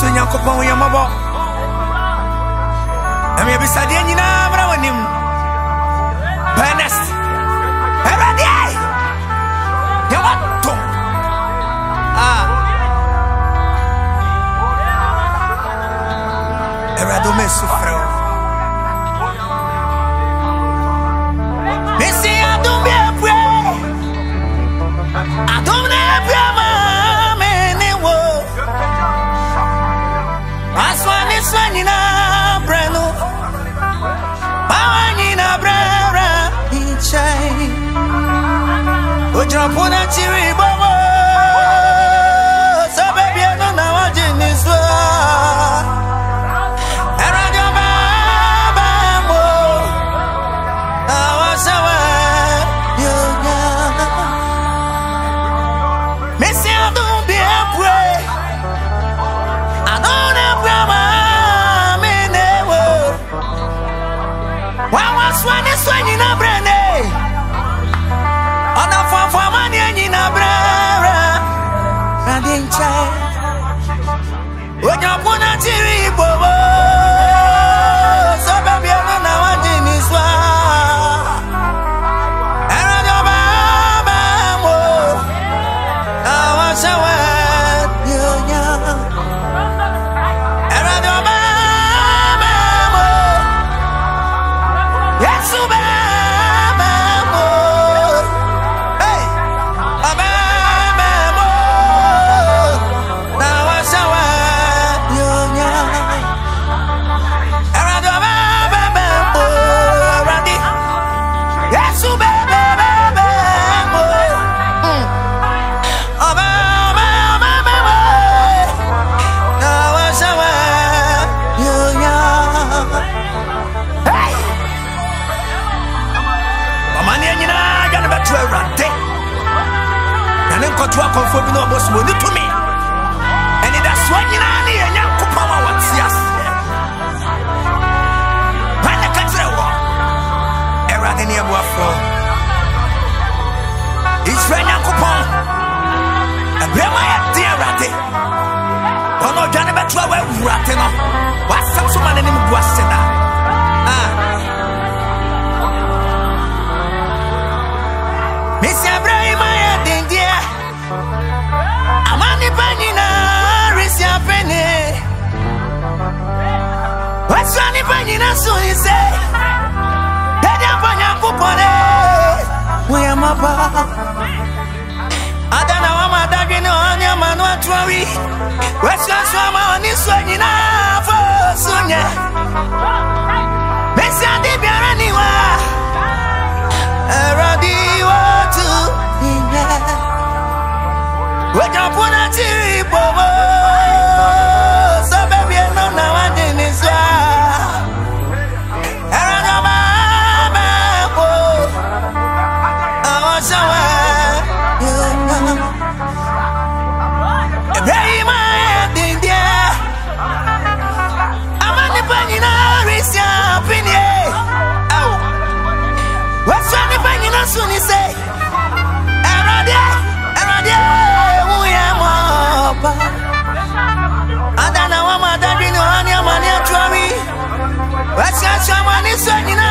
so nyankopɔn woyɛ mmɔbɔ ɛma yɛbisadeɛ w'anim bernest awurade yɛwɔto awurade woma It's hanging out.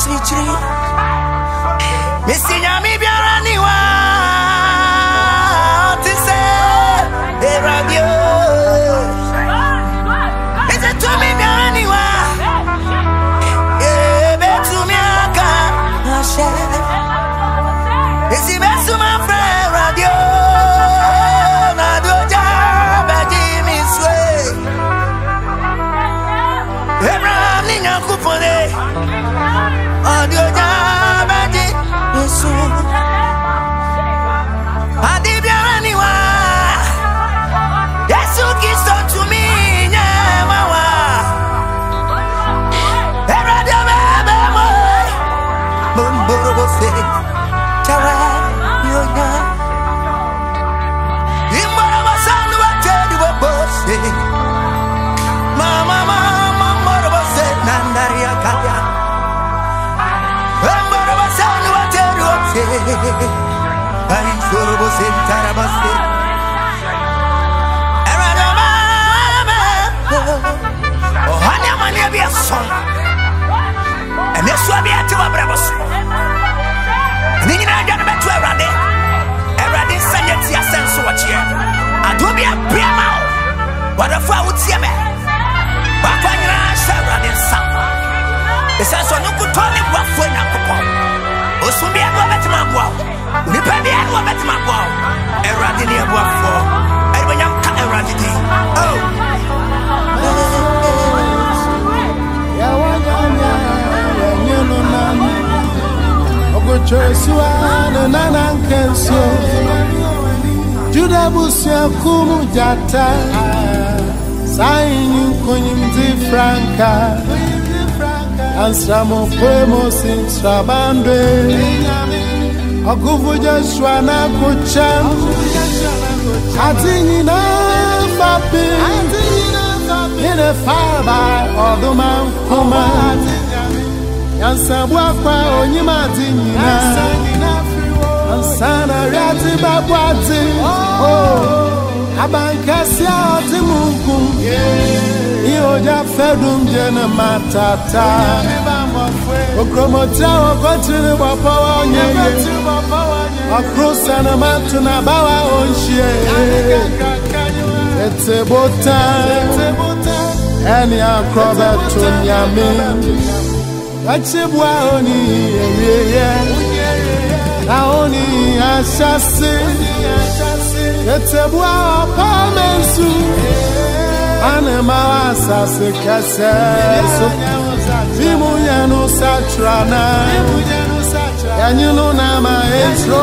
tree tree. Se Ay, sorobo se taraba aboa wo nnipa biara ne wɔbɛtumi aboa wo awurade ne ɛboafoɔ ɛrebɛnyam ka awurade din oh. ogochosua ne nana nkenso juda busuakum jata sainyi nkonyimdi franka ansramokwemo sintrabandwe ọgụvụ okuvuja na kucha ati nyina papi ine faba oduma nkuma. Yansabu akwa onyima ati nyina. Ansana riati babu ati. Oh, abankasi ati munkum ihoja fedum jene matata. Okromotia okotiri wapawa onyeye across an mountain abawa onse etebota ẹni akọbẹ tó nyàmé akyebua oni ewieye na oni ahyase etebua ọpọlọ nsu anamawa asase kẹsẹ so bí mu yẹnu satrana. Yanyulu na ma esro.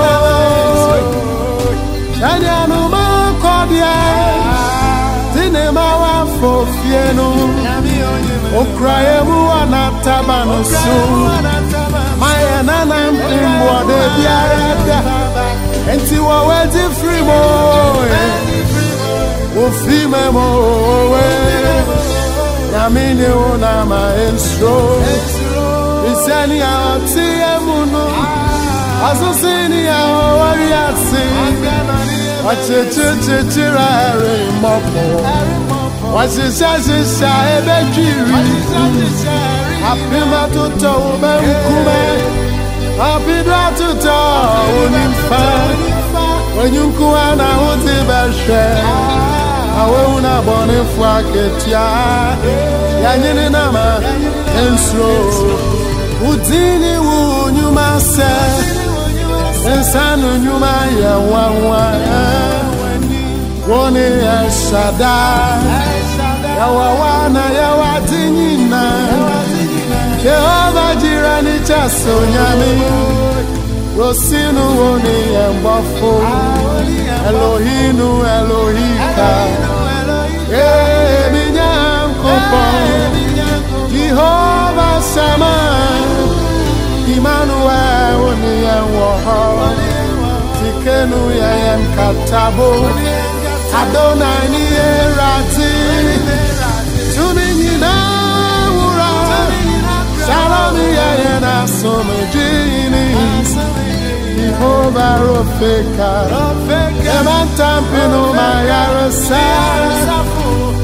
Shadi anuma kodia Tine ma wa fofienu Okraye mu anataba nusu Maya nana mpimbwa de biarada Enti wawezi frimo Ufime mo. Owe Nyamini unama esro. Iseni ya otie muno ensuro bisɛne a ɔteɛ mu no ɔsose ne a ɔwɔre ase ɔkyekyerekyekyere ɛre mmɔpɔ wɔhyehyɛhyehyɛ ɛbɛdwiri apem atotɔ wo bɛnkumɛ apido atotɔ wo nimfa onyinkuwa na wode bɛhwɛ awewu na bɔnefo aketua yɛnyene nama nsuro wodini wo nnwuma sɛ nsa no nnwuma yɛ nwanwa wone ɛhyɛda yɛwawa na yɛwade nyina yehova gyira ne kyɛ so nyame rosinu wone yɛmbɔfo elohinu elohika emi nyankopɔn jehova sama Emmanuel wone yɛn wɔ hɔ tikenu yɛyɛn katabo adonai ni erati. Tumi nyinaa wura shalom yɛyɛn asomedwini Jehovah Rofeka. Emantampino Mayarasa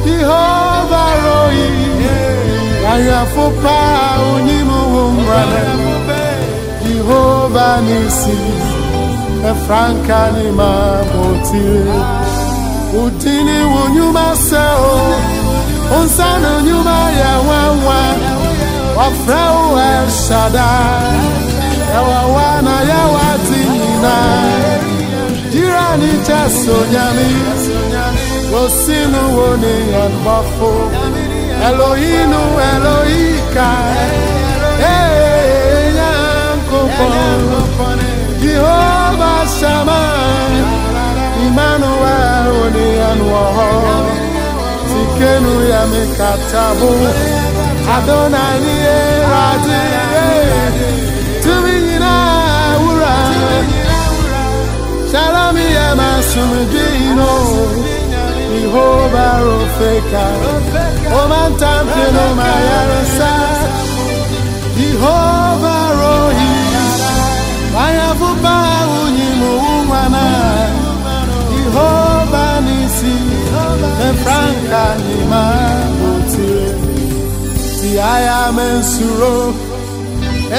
Jehovah Roi. Ayafupa Unimu Umrane Jehovah nisi efranka ni ma motire udini wonyuma se o onsana onyuma ya nwanwa wafra o ẹsada yawa wa na yawa ti nyina jira ni jesu nyami wosinu wo ni ẹnbọfo elohinu elohika. Elakopane, Jehovah Shama, Emmanuel Onianwa, Tikenu Yamekatabu, Adonai Eradi, Tumina Ura, Shalom Yamasumidino, Jehovah Rofeka, Oman Tampino Mayarasa, Jehovah. Jehova nisi Efranka ni mago Ti aya me nsuro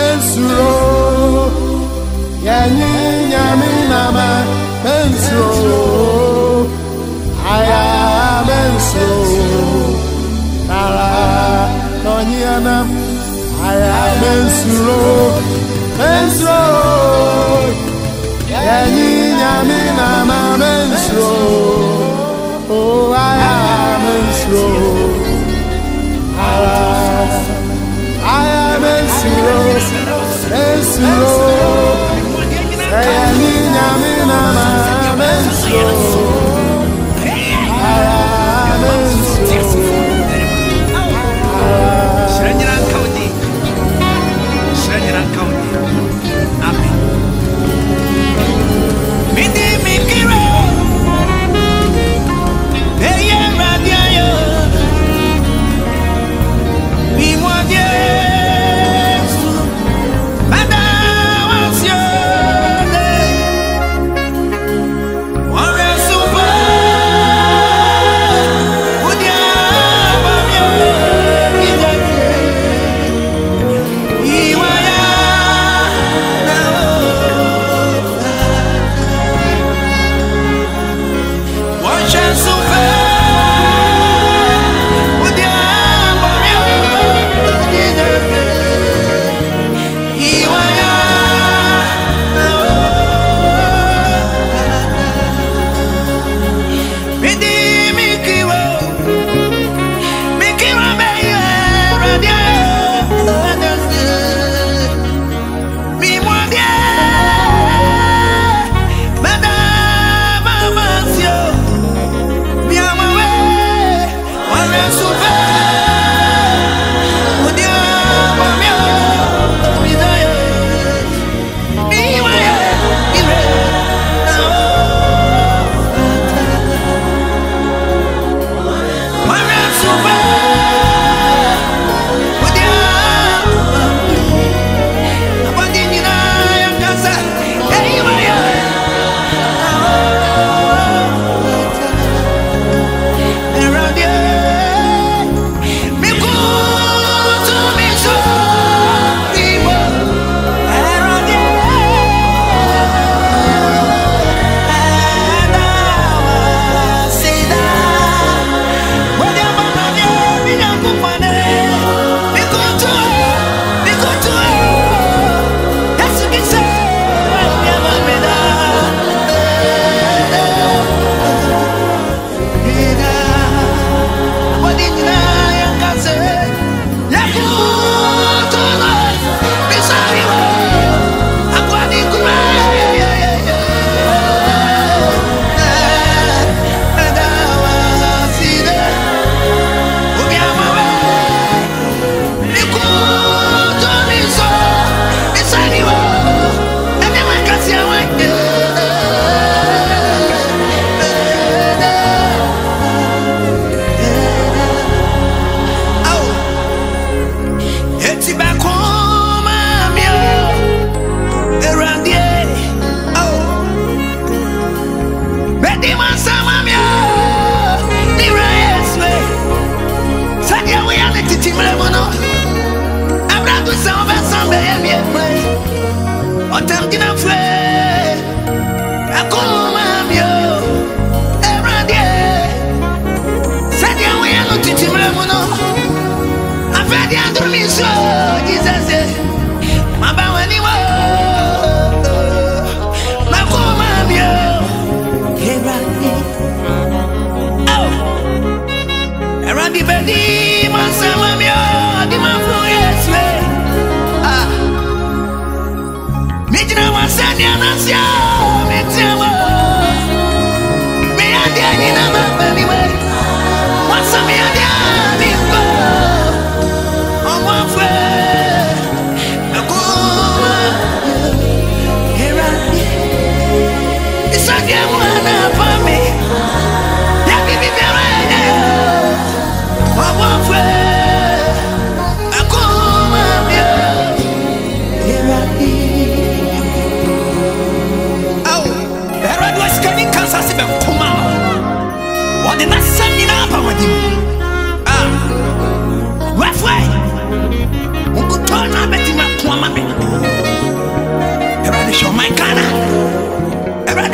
Ensuro Yanyi nyami nama Me nsuro Aya me nsuro Kara Nonyi anam Aya me nsuro ẹni nyame na ma mensuro o aya mensuro ara aya mensuro mensuro ẹni nyame.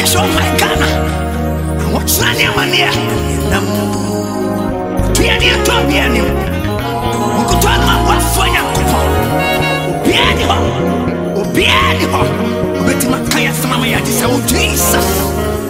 That is my Ghana. And what's that name on here? Dear dear Toby, and you could tell my wife for your couple. Be any home, be any home. But my kayas, my Jesus.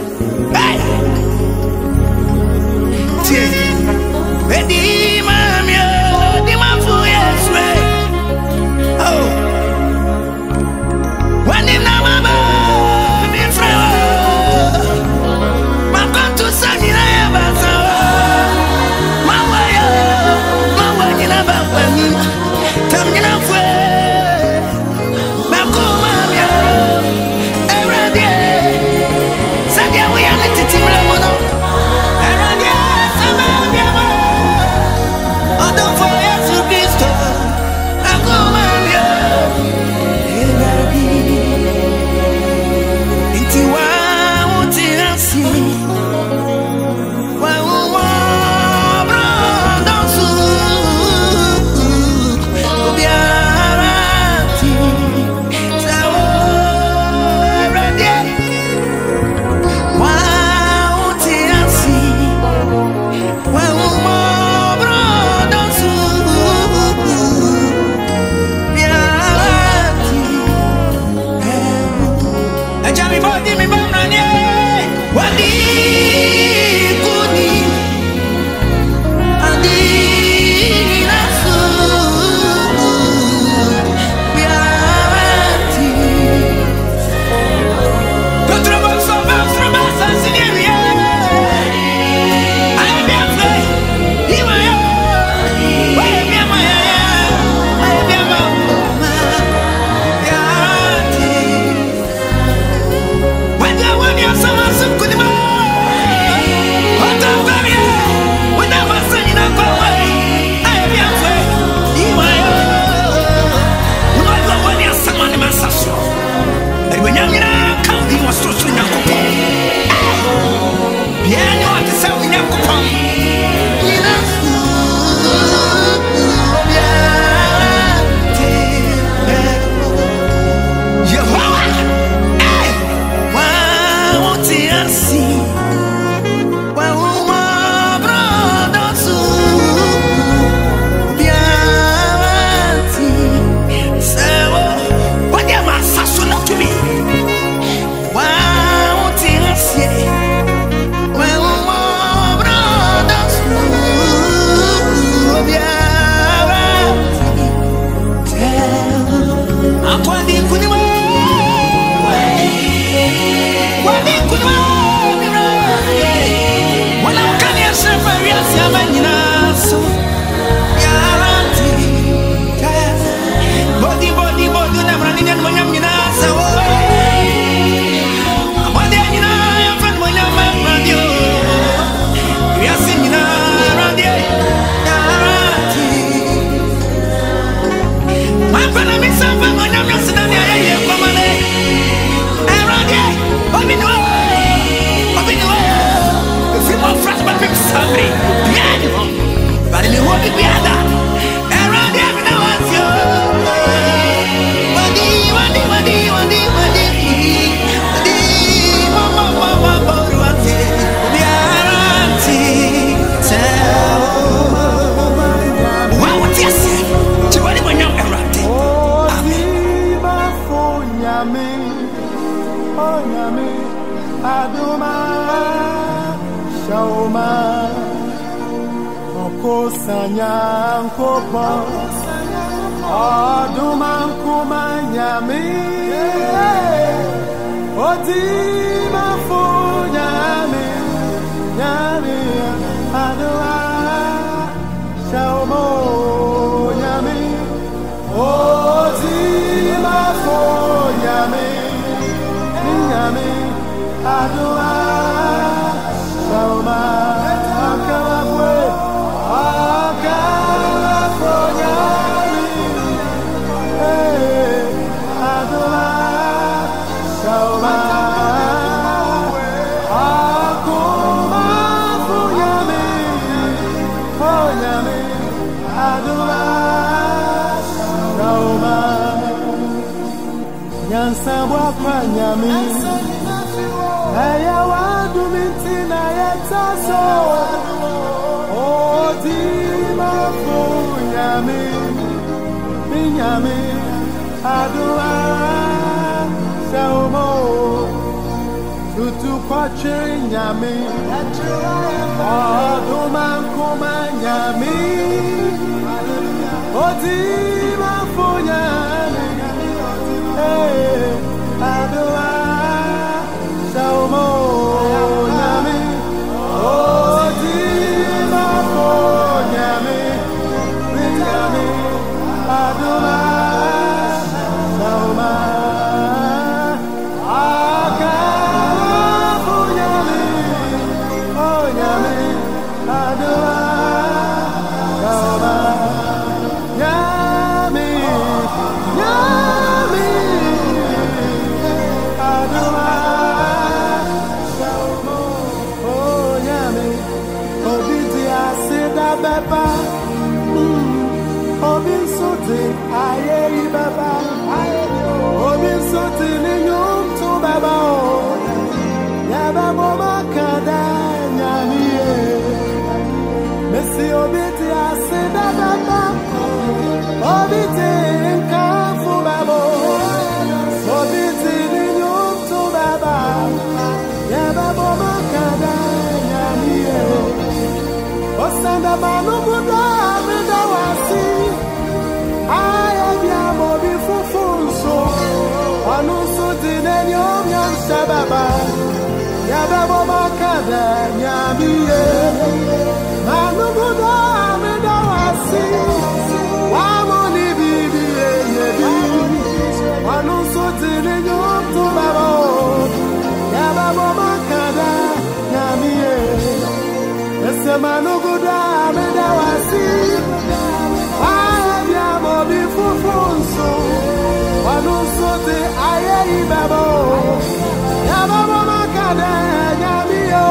Otima Funyane, Abdullah. semanuguda amedawasi ayẹyẹmọ bí funfun so ọdún sóde ayé ìbẹ̀bọ̀ yababo mọ́mọ́ kàdé ẹ̀yàmí o.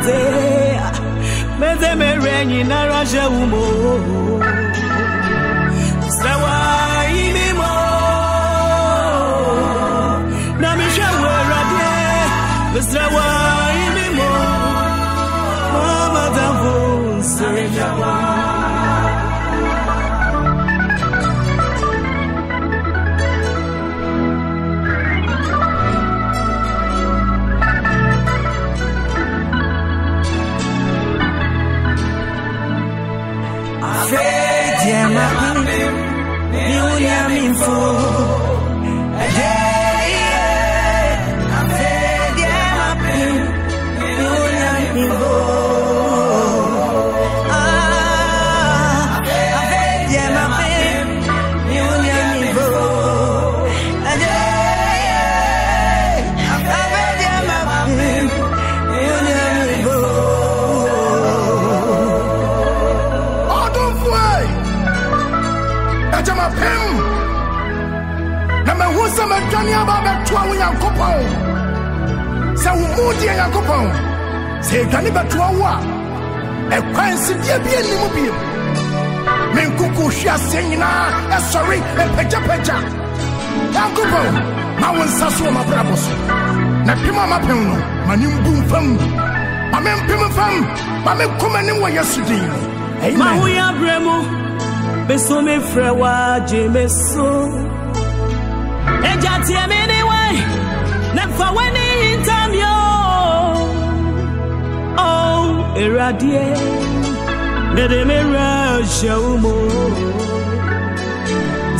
Meze mu deɛ nyankopɔn sɛ ɛdwane bɛtoa wo a ɛkwan sideɛ bi ani mu me nkoko hwi ase nyinaa ɛsɔre ɛpagyapagya nyankopɔn ma wo nsa so wɔ mabrabɔ so. Na pem a mapem no ma ne mfa mu ma mempem mfam ma menkoma wɔ yɛso din. No mahoyɛ aberɛ mu meso mefrɛ wagye me so ɛgya teɛ me ne wae na mfa wa Eradie Dede me rasha umo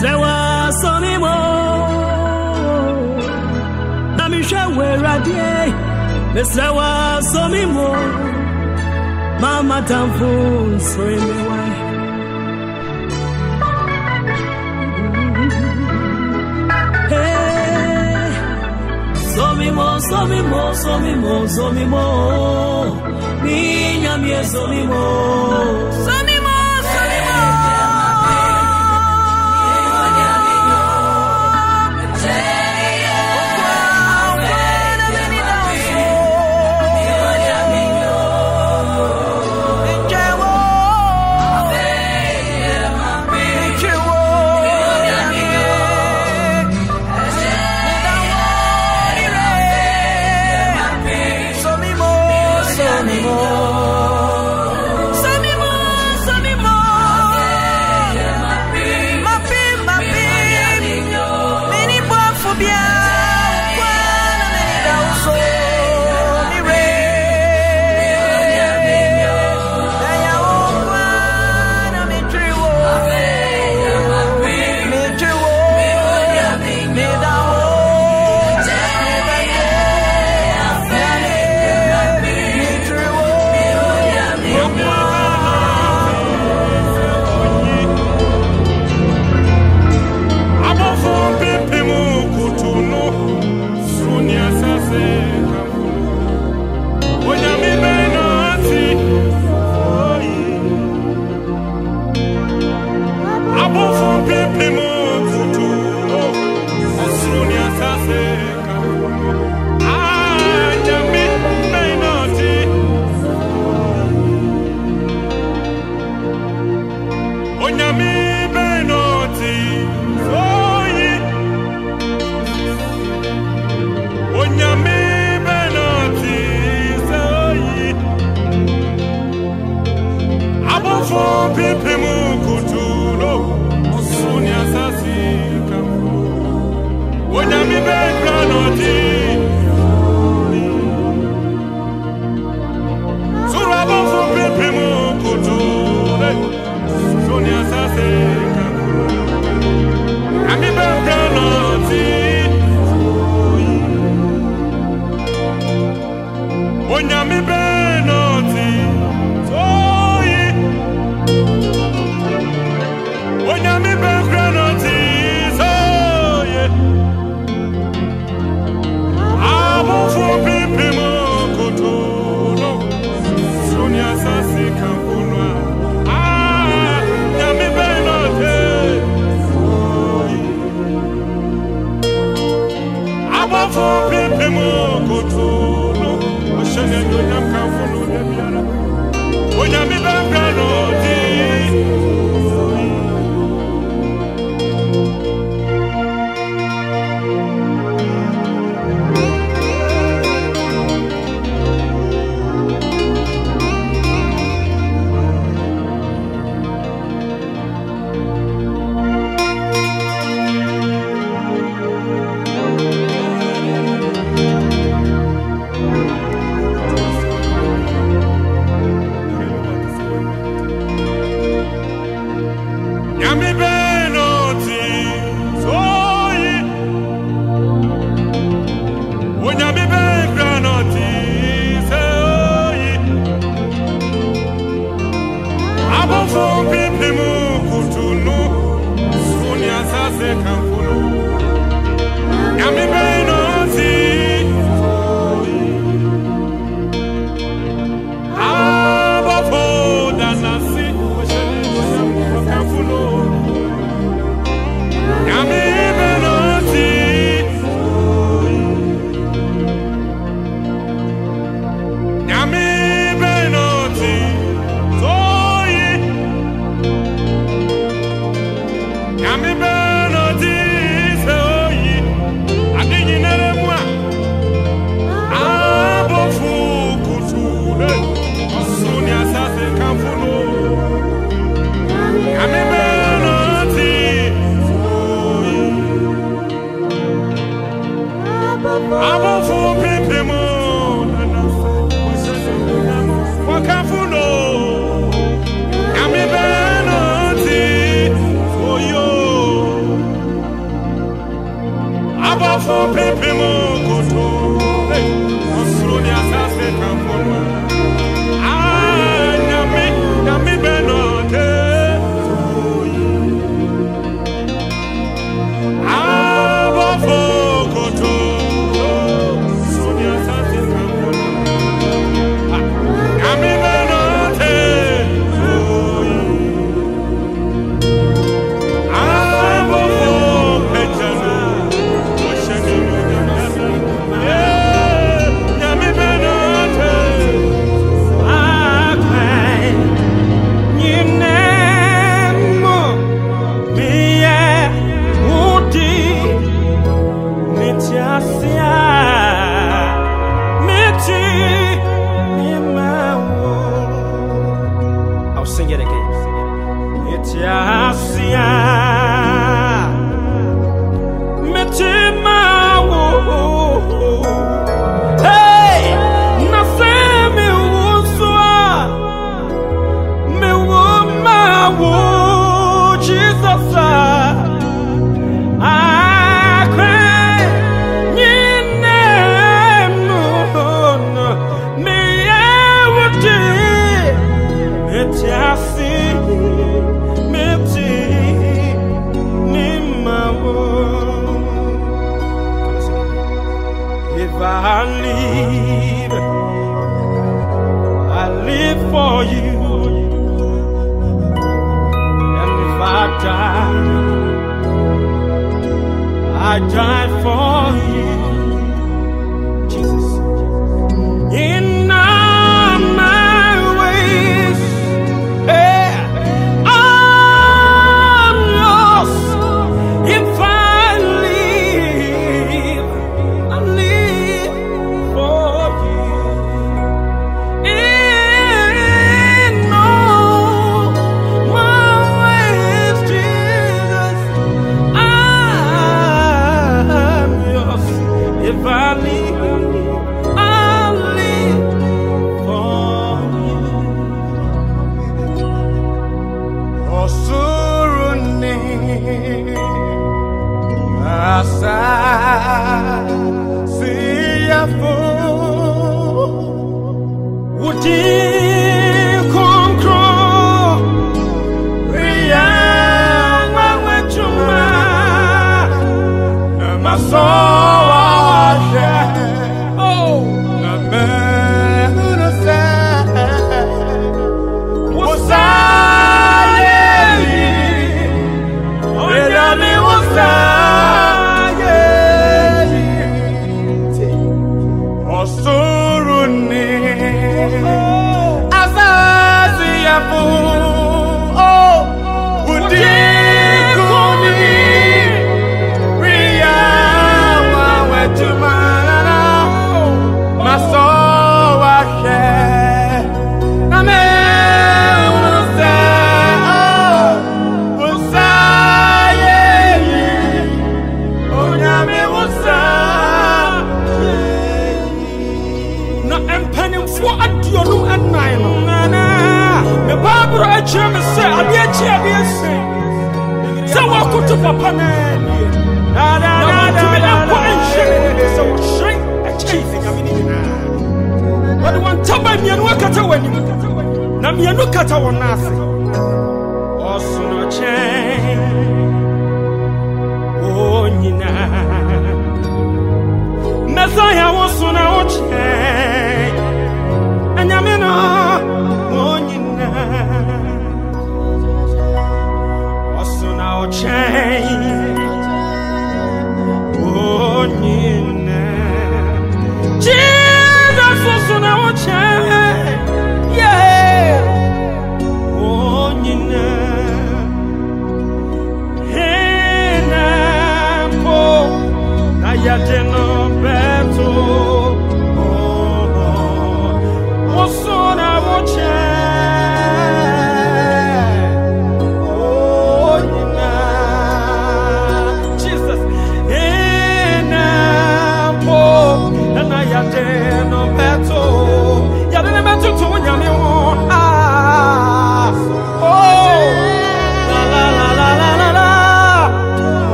Sewa somimo Namisha we radie Mesewa somimo Mama tamfun soimewa Somimo, somimo, somimo, somimo. Minha, minha, somimo. Somimo.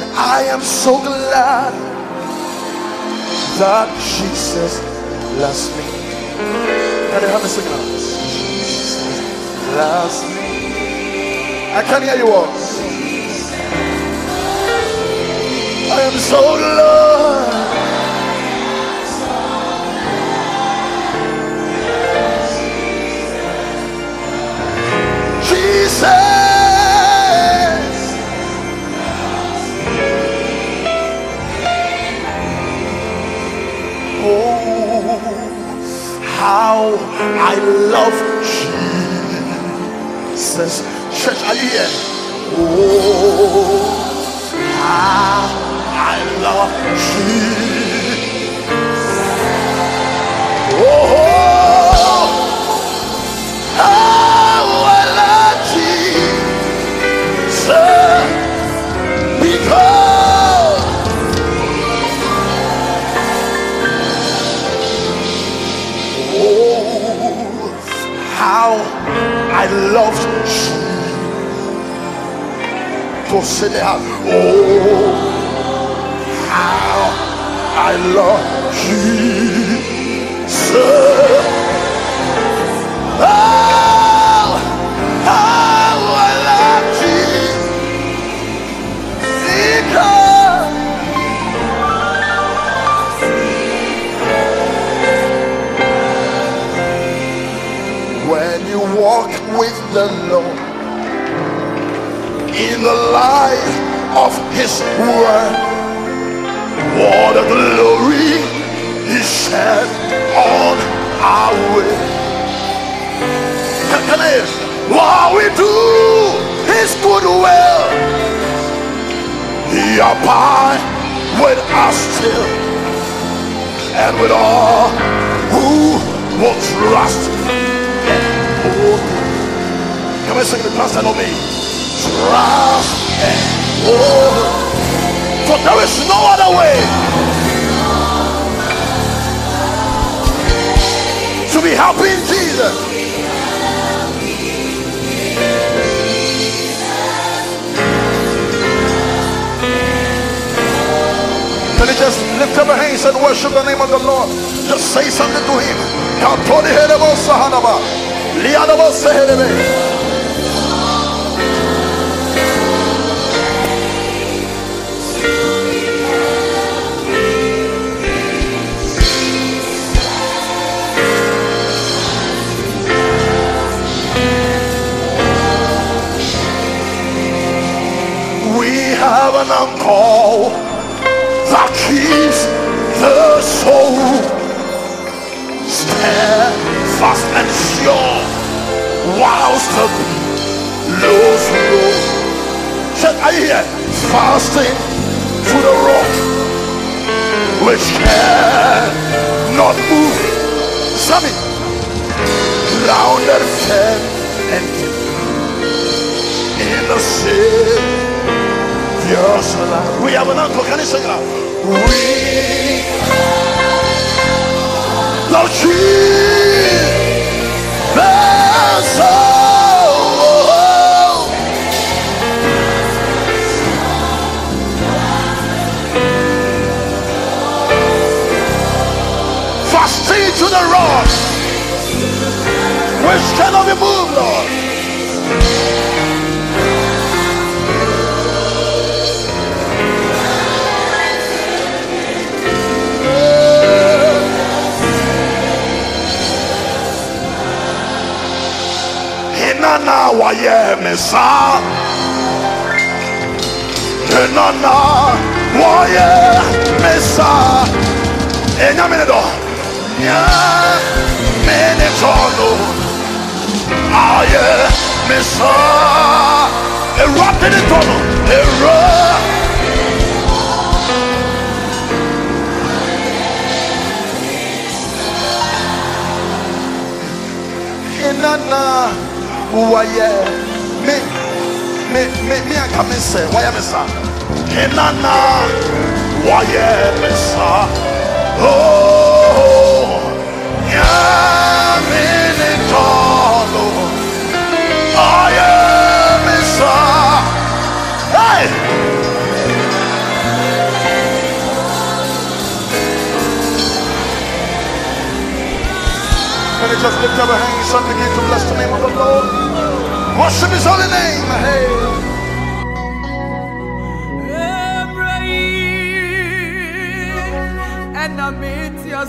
And I am so glad that Jesus loves me. Can you help me sing it out? Jesus loves me. I can't hear you all. I am so glad. Jesus. How I love Jesus. Church, are you here? Oh, how I love Jesus. Oh, loved you. To. Oh, how I love Jesus. Oh, ah! The Lord in the light of His word, what a glory He shed on our way. Can, can I, while we do His good will, He abide with us still, and with all who will trust Come on, sing the pastor on me. Trust and hope. Oh. For there is no other way to be in Jesus. Can you just lift up your hands and worship the name of the Lord? Just say something to Him. Liadabo sehedebe. Have an uncle that keeps the soul steadfast and sure whilst the billows roll. Said, you here? Fasting to the rock which cannot move. Sammy, grounded firm and in the love. We have an uncle. Can you sing it out? We love Jesus. Fasting to the rock Inana waye mesa Inana waye mesa Enya eh, mene do Nya mene tono Aye, Mesa. Erupt in the tunnel. Erupt. Inanna. Waye. Me. Me. Me. Me. Come and say. Why am I sa? Mesa. Oh. I am Mesa. Hey! Can you just lift up your hands and begin to bless the name of the Lord? Worship his holy name. Hey. And I meet your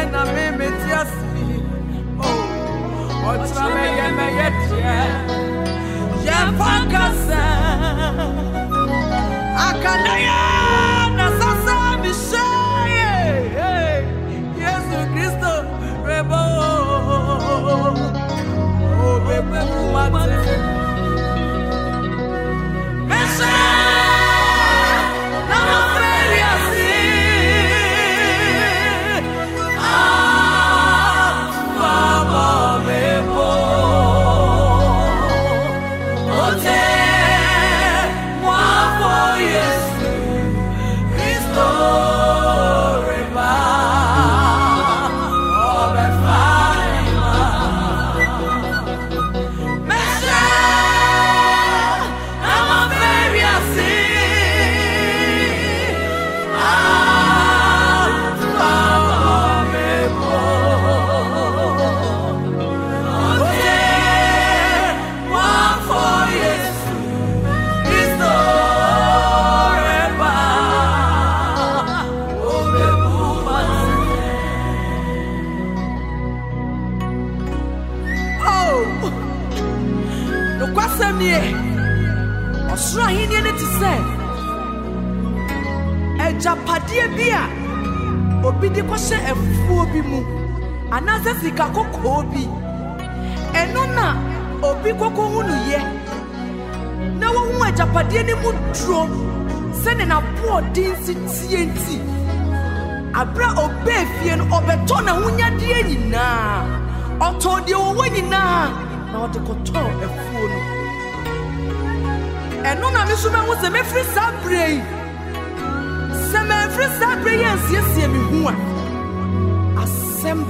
ena me metiasi oh otra me ye me ye tie ye kɔhyɛ afuo bi mu anaasɛ sika kɔkɔɔ bi. Ɛno na obi kɔkɔ hu no yɛ. Na wɔhu agyapadeɛ no mu duro sɛne n'aboɔden si tie nti aberɛ a ɔbɛɛ fie no ɔbɛtɔ n'ahonyadeɛ nyinaa. Ɔtɔɔ deɛ wɔwɔ nyinaa na ɔde kɔtɔɔ afuo no. Ɛno na me nso bɛhu sɛ mɛfiri saa berɛ yi. Sɛ mamfiri saa berɛ yi ansiesie me ho a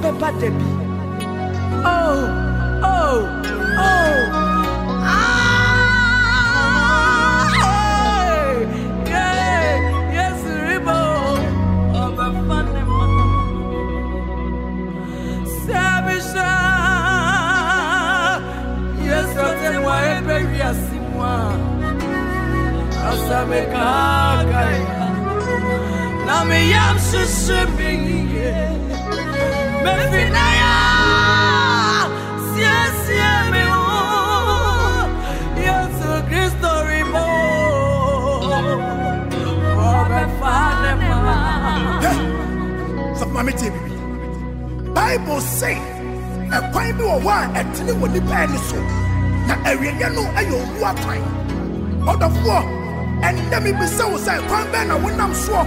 bɛba da oh, oh, oh. Ah, hey, yeah, yes, ribo, ma. Sabisha, yes, ọtẹ wa ebe wi asimu a, na mi yam sisi maame tie bibi bible say ɛkwan bi wɔ hɔ a ɛtene wɔ nipa ani so na no ɛyɛ owu akwan. Ɔdɔfoɔ ɛndɛ mi bisa wo sɛ ɛkwan na wonam soɔ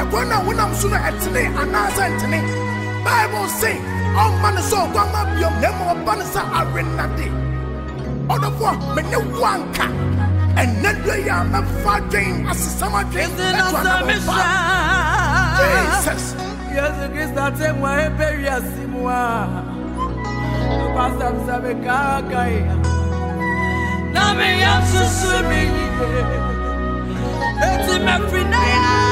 ɛkwan na wonam so no ɛtene anaasɛ Bible say, "On man is all gone up your name of Banasa Arena Day." Other for many wanka, and then they are not fighting as summer days. Jesus, yes, the Christ that same way, baby, as Simua. Pastor Sabeka Kaya. Nami Yamsu Sumi. It's a Mephinaya.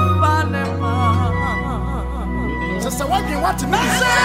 not.